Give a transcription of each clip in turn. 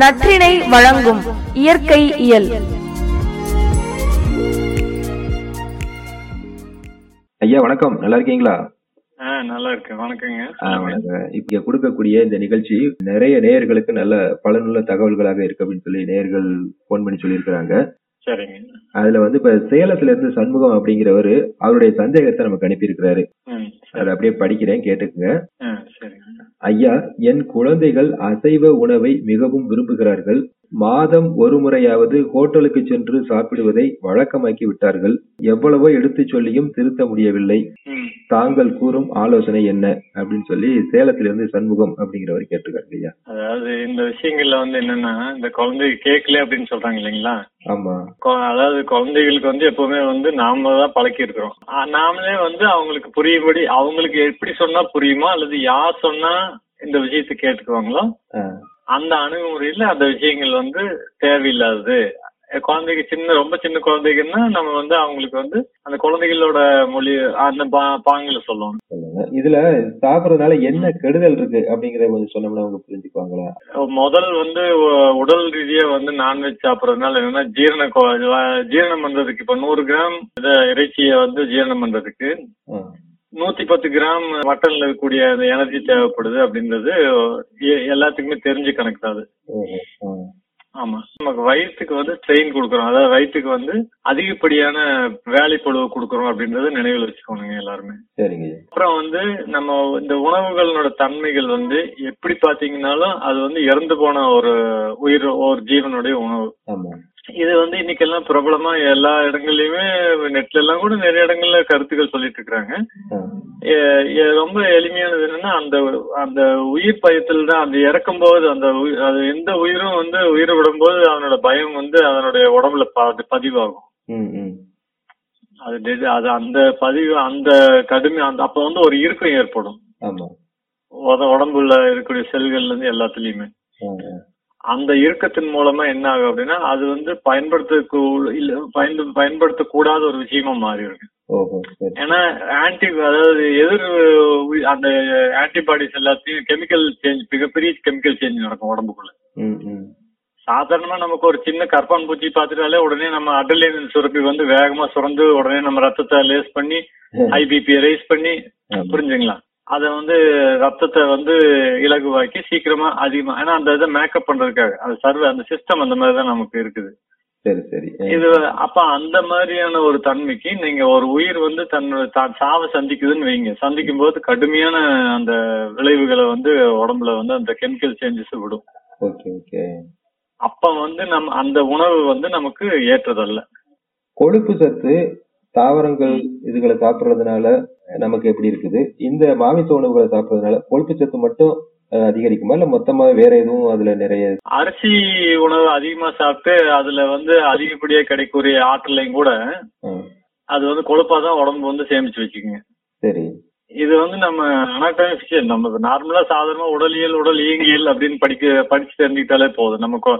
நற்றினை வழங்கும் இயற்கை இயல். ஐயா வணக்கம். நல்லா இருக்கீங்களா? நல்லா இருக்கு வணக்கங்க. இப்ப கொடுக்கக்கூடிய இந்த நிகழ்ச்சி நிறைய நேயர்களுக்கு நல்ல பலனுள்ள தகவல்களாக இருக்கு அப்படின்னு சொல்லி நேயர்கள் போன் பண்ணி சொல்லியிருக்கிறாங்க. சரிங்க. அதுல வந்து இப்ப சேலத்துல இருந்து சண்முகம் அப்படிங்கிறவரு அவருடைய சந்தேகத்தை நமக்கு அனுப்பியிருக்கிறாரு. அதை சரி. அப்படியே படிக்கிறேன் கேட்டுக்குங்க. ஐயா என் குழந்தைகள் அசைவ உணவை மிகவும் விரும்புகிறார்கள். மாதம் ஒரு முறையாவது ஹோட்டலுக்கு சென்று சாப்பிடுவதை வழக்கமாக்கி விட்டார்கள். எவ்வளவோ எடுத்துச் சொல்லியும் திருத்த முடியவில்லை. தாங்கள் கூறும் ஆலோசனை என்ன? அப்படின்னு சொல்லி சேலத்திலிருந்து சண்முகம் அப்படிங்கிறவர் கேட்டிருக்காரு ஐயா அதாவது இந்த விஷயங்கள்ல வந்து என்னன்னா இந்த குழந்தை கேட்கல அப்படின்னு சொல்றாங்க இல்லைங்களா? ஆமா. அதாவது குழந்தைகளுக்கு வந்து எப்பவுமே வந்து நாம தான் பழக்கி இருக்கிறோம் நாமளே வந்து அவங்களுக்கு புரியும்படி அவங்களுக்கு எப்படி சொன்னா புரியுமா? அல்லது யார் சொன்னா இந்த விஷயத்தை கேட்டுக்குவாங்களோ? அந்த அணுகுமுறையில அந்த விஷயங்கள் வந்து தேவையில்லாதது. குழந்தைக்கு சின்ன ரொம்ப சின்ன குழந்தைங்கன்னா நம்ம வந்து அவங்களுக்கு வந்து அந்த குழந்தைகளோட மொழி அந்த பாங்குல சொல்லுங்க. இதுல சாப்பிடறதுனால என்ன கெடுதல் இருக்கு அப்படிங்கறத கொஞ்சம் சொன்னோம்னா அவங்க புரிஞ்சுக்குவாங்களா? முதல் வந்து உடல் ரீதியா வந்து நான்வெஜ் சாப்பிடறதுனால என்னன்னா ஜீரண ஜீரணம் பண்றதுக்கு இப்ப நூறு கிராம் இத இறைச்சியை வந்து ஜீரணம் பண்றதுக்கு. நூத்தி பத்து கிராம் மட்டன்ல இருக்கக்கூடிய அந்த எனர்ஜி தேவைப்படுது அப்படின்றது எல்லாத்துக்குமே தெரிஞ்ச கணக்கு தான் அது. ஆமா. நமக்கு வயிற்றுக்கு வந்து ஸ்ட்ரெயின் கொடுக்குறோம். அதாவது வயிற்றுக்கு வந்து அதிகப்படியான வேலைப்பொழுவு கொடுக்குறோம் அப்படின்றத நினைவில் வச்சுக்கோணுங்க எல்லாருமே. சரிங்க. அப்புறம் வந்து நம்ம இந்த உணவுகளோட தன்மைகள் வந்து எப்படி பாத்தீங்கன்னாலும் அது வந்து இறந்து போன ஒரு உயிர் ஒரு ஜீவனுடைய உணவு. இது வந்து இன்னைக்கெல்லாம் பிரபலமா எல்லா இடங்கள்லயுமே நெட்ல எல்லாம் கூட நிறைய இடங்கள்ல கருத்துக்கள் சொல்லிட்டு இருக்காங்க ரொம்ப எளிமையானது என்னன்னா அந்த அந்த உயிர் பயத்தில் தான் அந்த இறக்கும் போது அந்த அது எந்த உயிரும் வந்து உயிரை விடும்போது அதனோட பயம் வந்து அதனுடைய உடம்புல பதிவாகும். அது அது அந்த பதிவு அந்த கடுமை அந்த அப்ப வந்து ஒரு இறுக்கம் ஏற்படும். உடம்புல இருக்கக்கூடிய செல்கள்ல இருந்து எல்லாத்துலயுமே. அந்த இறுக்கத்தின் மூலமா என்ன ஆகும் அப்படின்னா அது வந்து பயன்படுத்த இல்ல பயன்ப பயன்படுத்தக்கூடாத ஒரு விஷயமா மாறி இருக்கு. ஓஹோ சரி. ஏன்னா ஆன்டி அதாவது எதிர் அந்த ஆன்டிபாடிஸ் எல்லாத்தையும் கெமிக்கல் சேஞ்ச் மிகப்பெரிய கெமிக்கல் சேஞ்ச் நடக்கும் உடம்புக்குள்ள. சாதாரணமா நமக்கு ஒரு சின்ன கற்பான் பூச்சி பார்த்துட்டாலே உடனே நம்ம அட்ரலின் சுரப்பி வந்து வேகமா சுரந்து உடனே நம்ம ரத்தத்தை லேஸ் பண்ணி ஐபிபி ரைஸ் பண்ணி. புரிஞ்சுங்களா? அத வந்து ரத்தத்தை வந்து இலகுவாக்கி சீக்கிரமா அதிகமா ஏன்னா அந்த இதை மேக்கப் பண்றதுக்காக. அந்த சர்வ அந்த சிஸ்டம் அந்த மாதிரி தான் நமக்கு இருக்குது. சரி சரி. இது அப்ப அந்த மாதிரியான ஒரு தன்மைக்கு நீங்க ஒரு உயிர் வந்து தன்னோட தான் சாவை சந்திக்குதுன்னு வைங்க. சந்திக்கும் போது கடுமையான அந்த விளைவுகளை வந்து உடம்புல வந்து அந்த கெமிக்கல் சேஞ்சஸ் விடும். Okay okay. அப்ப வந்து நம்ம அந்த உணவு வந்து நமக்கு ஏற்றதல்ல. கொழுப்பு சத்து தாவரங்கள் இதுகளை சாப்பிடுறதுனால நமக்கு எப்படி இருக்குது? இந்த மாமிச உணவுகளை சாப்பிடுறதுனால கொழுப்பு சத்து மட்டும் அதிகரிக்குமா? இல்ல மொத்தமா வேற எதுவும் அதுல நிறைய அரிசி உணவு அதிகமா சாப்பிட்டு அதுல வந்து அதிகப்படியா கிடைக்கக்கூடிய ஆற்றலையும் கூட அது வந்து கொழுப்பா தான் உடம்பு வந்து சேமிச்சு வச்சுக்குங்க. சரி. இது வந்து நம்ம அனாட்டமி ஃபிசியல் நம்ம நார்மலா சாதாரணமா உடலியல் உடல் இயங்கியல் அப்படின்னு படிக்க படிச்சு தெரிஞ்சுக்கிட்டாலே போதும். நமக்கு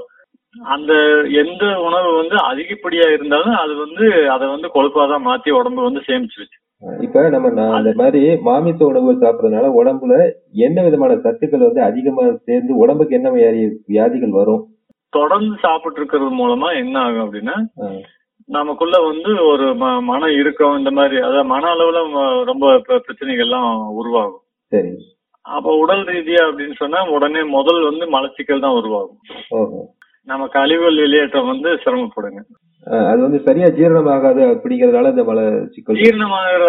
அந்த எந்த உணவு வந்து அதிகப்படியா இருந்தாலும் அது வந்து அதை வந்து கொழுப்பா தான் மாத்தி உடம்பு வந்து சேமிச்சு வச்சு இப்ப நம்ம அந்த மாதிரி மாமிச உணவுகள் சாப்பிடுறதுனால உடம்புல என்ன விதமான சத்துக்கள் வந்து அதிகமா சேர்ந்து உடம்புக்கு என்ன வியாதி வியாதிகள் வரும்? தொடர்ந்து சாப்பிட்டு இருக்கிறது மூலமா என்ன ஆகும் அப்படின்னா நமக்குள்ள வந்து ஒரு மன இறுக்கம் இந்த மாதிரி அதாவது மன அளவுல ரொம்ப பிர- பிரச்சனைகள்லாம் உருவாகும். சரி. அப்ப உடல் ரீதியா அப்படின்னு சொன்னா உடனே முதல் வந்து மலச்சிக்கல் தான் உருவாகும். நம்ம கழிவுகள் வெளியேற்றம் வந்து சிரமப்படுங்க. அது வந்து சரியா ஜீரணமாகாது அப்படிங்கறதுனால இந்த மல சிக்கல் ஜீரணமாகிற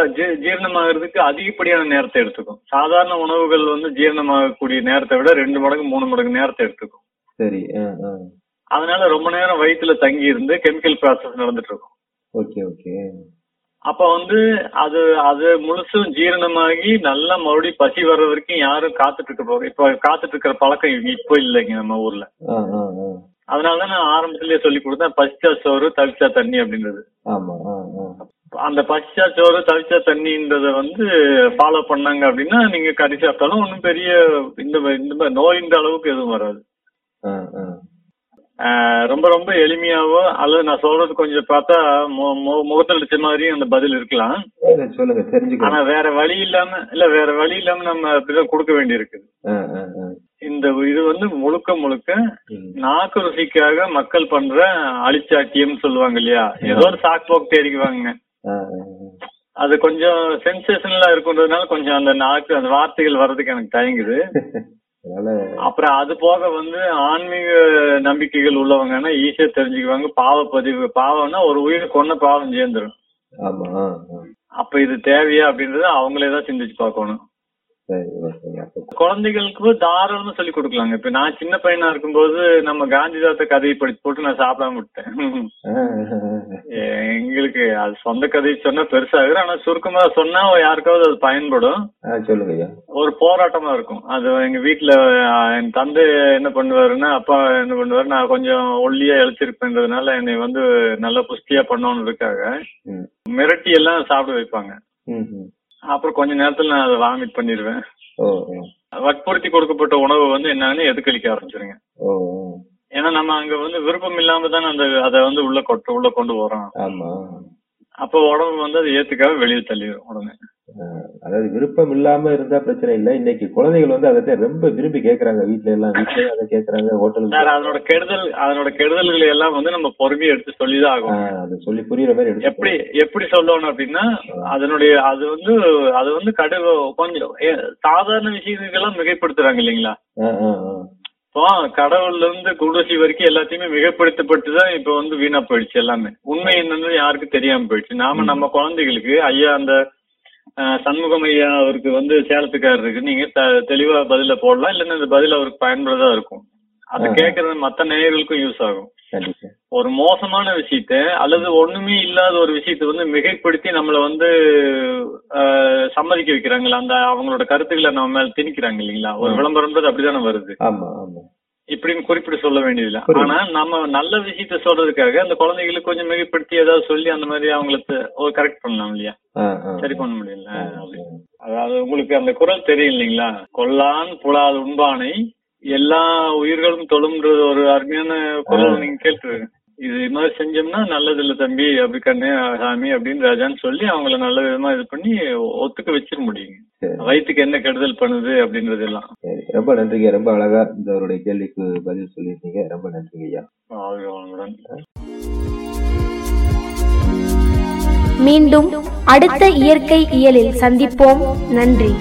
ஜீரணமாகறதுக்கு அதிகப்படியான நேரத்தை எடுத்துக்கும். சாதாரண உணவுகள் வந்து ஜீரணமாகக்கூடிய நேரத்தை விட ரெண்டு மடங்கு மூணு மடங்கு நேரத்தை எடுத்துக்கும். சரி. அதனால ரொம்ப நேரம் வயிற்றுல தங்கி இருந்து கெமிக்கல் ப்ராசஸ் நடந்துட்டு இருக்கும் ஓகே ஓகே. அப்ப வந்து அது அது முழுசும் ஜீரணமாகி நல்லா மறுபடியும் பசி வர்ற வரைக்கும் யாரும் காத்துட்டு இருக்க போறோம் இப்ப காத்துட்டு இருக்கிற பழக்கம் இங்க இப்போ இல்லைங்க நம்ம ஊர்ல. அதனாலதான் நான் ஆரம்பத்திலேயே சொல்லி கொடுத்தேன் பசிச்சா சோறு தவிச்சா தண்ணி அப்படின்றது. அந்த பசிச்சா சோறு தவிச்சா தண்ணின்றத வந்து ஃபாலோ பண்ணாங்க அப்படின்னா நீங்க கறி சாப்பிட்டாலும் ஒன்றும் பெரிய இந்த இந்த மாதிரி நோயின்ற அளவுக்கு எதுவும் வராது. ரொம்ப ரொம்ப எளிமையாவோ அல்லது நான் சொல்றது கொஞ்சம் பார்த்தா முகத்தில் அடிச்ச மாதிரியும் அந்த பதில் இருக்கலாம். ஆனா வேற வழி இல்லாம இல்ல வேற வழி இல்லாம நம்ம அப்படிதான் கொடுக்க வேண்டியிருக்குது ஆ, ஆ, ஆ. இந்த இது வந்து முழுக்க முழுக்க. நாக்கு ருசிக்காக மக்கள் பண்ற அழிச்சாட்டியம் சொல்லுவாங்க இல்லையா? ஏதோ ஒரு சாக்கு போக்கு தேடிக்குவாங்க அது கொஞ்சம் சென்சேஷனலா இருக்குன்றதுனால கொஞ்சம் அந்த நாக்கு அந்த வார்த்தைகள் வர்றதுக்கு எனக்கு தயங்குது அப்புறம் அது போக வந்து ஆன்மீக நம்பிக்கைகள் உள்ளவங்கன்னா ஈஸியா தெரிஞ்சுக்குவாங்க. பாவ பதிவு பாவம்னா ஒரு உயிரை கொன்ன பாவம் ஆ. அப்ப இது தேவையா அப்படின்றத அவங்களே தான் சிந்திச்சு பார்க்கணும். குழந்தைகளுக்கு தாராளமா சொல்லி கொடுக்கலாங்க. இப்ப நான் சின்ன பையனா இருக்கும்போது நம்ம காந்திதாத்த கதையை படிச்சு போட்டு நான் சாப்பிடாம விட்டேன். எங்களுக்கு அது சொந்த கதை சொன்னா பெருசாகுது. ஆனா சுருக்கமா சொன்னா யாருக்காவது அது பயன்படும். சொல்லுங்க ஒரு போராட்டமா இருக்கும். அது எங்க வீட்டுல என் தந்தை என்ன பண்ணுவாருன்னா அப்பா என்ன பண்ணுவாரு நான் கொஞ்சம் ஒல்லியா இழைச்சிருப்பேன்றதுனால என்னை வந்து நல்ல புஷ்டியா பண்ணணுன்றதுக்காக ம். மிரட்டி எல்லாம் சாப்பிட வைப்பாங்க. அப்புறம் கொஞ்ச நேரத்துல நான் அதை வாமிட் பண்ணிடுவேன். வற்புறுத்தி கொடுக்கப்பட்ட உணவு வந்து என்னன்னு எதுக்களிக்க ஆரம்பிச்சிருங்க. ஏன்னா நம்ம அங்க வந்து விருப்பம் இல்லாம தானே அந்த அதை வந்து உள்ள கொட்ட உள்ள கொண்டு போறோம் ஆமா. அப்போ உடம்பு வந்து அதை ஏத்துக்காம வெளியே தள்ளிடும் உடனே. அதாவது விருப்பம் இல்லாம இருந்தா பிரச்சனை இல்ல. இன்னைக்கு குழந்தைகள் வந்து அதை ரொம்ப விரும்பி கேக்குறாங்க. வீட்ல எல்லாம் வீட்லயும் அதை கேக்குறாங்க ஹோட்டலுக்கு சார் அதனோட கெடுதல் அதனோட கெடுதல்களை எல்லாம் வந்து நம்ம பொறுமையா எடுத்து சொல்லிதான் ஆகும் அதை சொல்லி புரியுற மாதிரி எப்படி எப்படி சொல்லணும் அப்படின்னா அதனுடைய அது வந்து அது வந்து கடு கொஞ்சம் சாதாரண விஷயங்களுக்கெல்லாம் மிகைப்படுத்துறாங்க இல்லைங்களா? கடவுள்ல இருந்து குருசி வரைக்கும் எல்லாத்தையுமே மிகைப்படுத்தப்பட்டு தான் இப்ப வந்து வீணா போயிடுச்சு எல்லாமே. உண்மை என்னன்னு யாருக்கும் தெரியாம போயிடுச்சு. நாம நம்ம குழந்தைகளுக்கு ஐயா அந்த சண்முகம் ஐயா அவருக்கு வந்து சேலத்துக்காரருக்கு நீங்க த- தெளிவா பதில போடலாம். இல்லைன்னா இந்த பதில் அவருக்கு பயன்படுறதா இருக்கும். அது. கேட்கறது மத்த நேயர்களுக்கும் யூஸ் ஆகும். ஒரு மோசமான விஷயத்த அல்லது ஒண்ணுமே இல்லாத ஒரு விஷயத்த வந்து மிகைப்படுத்தி நம்மள வந்து சம்மதிக்க வைக்கிறாங்களா? அந்த அவங்களோட கருத்துக்களை நம்ம மேல திணிக்கிறாங்க இல்லைங்களா? ஒரு. விளம்பரம்ன்றது அப்படிதானே வருது. ஆமா ஆமா. இப்படின்னு குறிப்பிட்டு சொல்ல வேண்டியதில்ல. ஆனா நம்ம நல்ல விஷயத்த சொல்றதுக்காக அந்த குழந்தைகளுக்கு கொஞ்சம் மிகைப்படுத்தி ஏதாவது சொல்லி அந்த மாதிரி அவங்களுக்கு ஒரு கரெக்ட் பண்ணலாம் இல்லையா. சரி பண்ண முடியல. அதாவது உங்களுக்கு அந்த குரல் தெரியும் இல்லைங்களா கொல்லான் புலால் உண்பானை எல்லா உயிர்களும் தொழும்ன்றது ஒரு அருமையான குரல். நீங்க கேட்டு இது மாதிரி செஞ்சோம்னா நல்லது இல்ல தம்பி அப்படி கண்ணு சாமி அப்படின்னு ராஜான்னு சொல்லி அவங்கள நல்ல விதமா இது பண்ணி ஒத்துக்க வச்சிட முடியுங்க. சரி. வயிற்றுக்கு என்ன கெடுதல் பண்ணுது அப்படின்றது எல்லாம். சரி. ரொம்ப நன்றிங்க. ரொம்ப அழகா இந்த அவருடைய கேள்விக்கு பதில் சொல்லியிருக்கீங்க ரொம்ப நன்றிங்க ஐயா. மீண்டும் அடுத்த இயற்கை இயலில் சந்திப்போம். நன்றி.